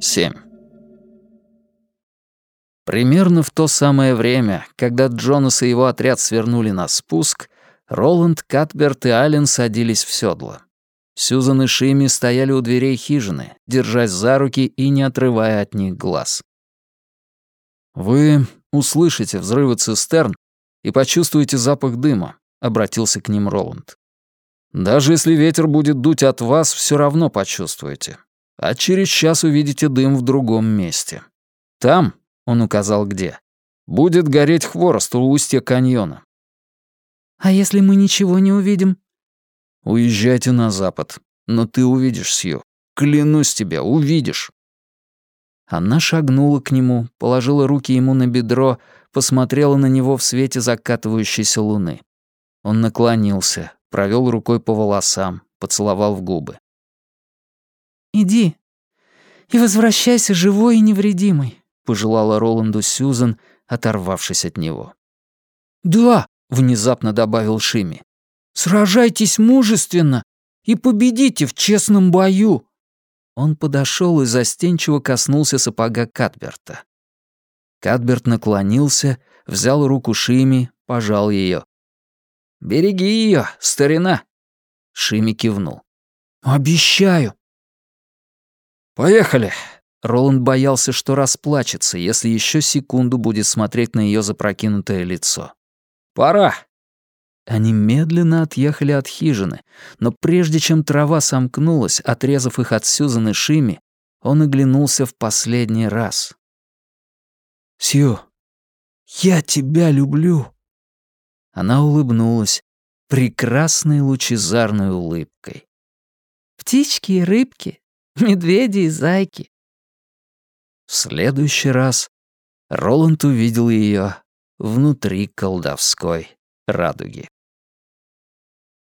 7. Примерно в то самое время, когда Джонас и его отряд свернули на спуск, Роланд, Катберт и Аллен садились в седло. Сьюзан и Шими стояли у дверей хижины, держась за руки и не отрывая от них глаз. «Вы услышите взрывы цистерн и почувствуете запах дыма», — обратился к ним Роланд. «Даже если ветер будет дуть от вас, все равно почувствуете. А через час увидите дым в другом месте. Там, — он указал где, — будет гореть хворост у устья каньона». «А если мы ничего не увидим?» «Уезжайте на запад. Но ты увидишь, Сью. Клянусь тебе, увидишь». Она шагнула к нему, положила руки ему на бедро, посмотрела на него в свете закатывающейся луны. Он наклонился, провел рукой по волосам, поцеловал в губы. «Иди и возвращайся живой и невредимый», — пожелала Роланду Сьюзан, оторвавшись от него. «Да», — внезапно добавил Шими. Сражайтесь мужественно и победите в честном бою!» Он подошел и застенчиво коснулся сапога Катберта. Катберт наклонился, взял руку Шими, пожал ее. «Береги ее, старина!» Шими кивнул. «Обещаю!» «Поехали!» Роланд боялся, что расплачется, если еще секунду будет смотреть на ее запрокинутое лицо. «Пора!» Они медленно отъехали от хижины, но прежде чем трава сомкнулась, отрезав их от Сьюзан и Шими, он оглянулся в последний раз. «Сью, я тебя люблю!» Она улыбнулась прекрасной лучезарной улыбкой. «Птички и рыбки, медведи и зайки». В следующий раз Роланд увидел ее внутри колдовской радуги.